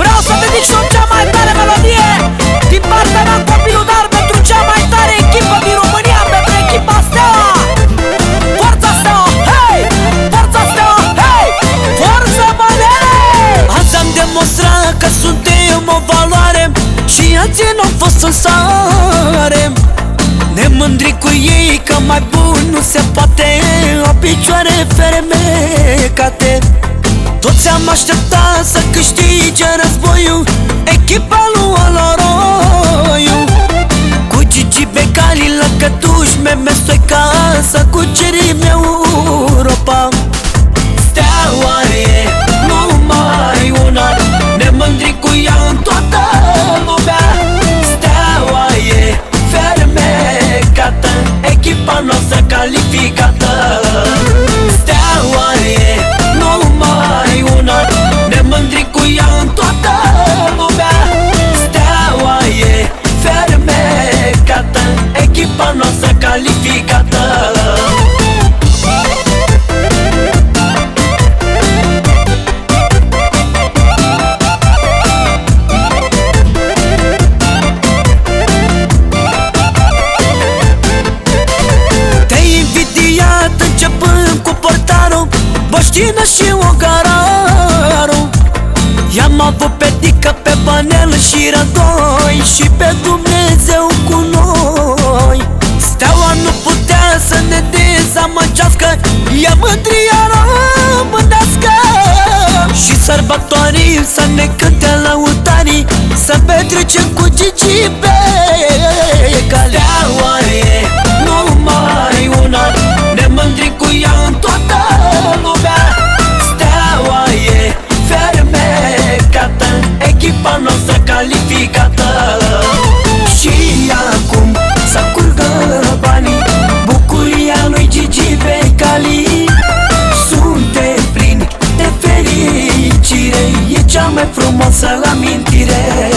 Vreau să te dic sunt cea mai tare melodie Din partea mea copilul dar pentru cea mai tare echipă din România Pentru echipa Steaua Forța Steaua, hei! Forța Steaua, hei! Forța Bănele! Azi am demonstrat că suntem o valoare Și azi nu au fost în sare ne mândri cu ei că mai bun nu se poate O picioare fermecate toți am așteptat să câștige războiul Echipa lui Oloroiu Cu Gigi Becali, Lăcătuș, Meme Stoica Să cucerim Europa. Steaua e numai una Ne mândrim cu ea în toată lumea. Steaua e fermecată Echipa noastră calificată calificată. Te-ai invidiat începând cu portarul Boștină și Ogararu I-am avut pe Dică, pe Banel și Rădoi Și pe Dumnezeu cu noi petrecem cu Gigi pe calea oare Nu mai una? Ne mândri cu ea în toată lumea. Steaua e fermecată Echipa noastră calificată? Și acum să curgă banii Bucuria lui Gigi pe cali. Suntem plini de fericire E cea mai frumoasă amintire.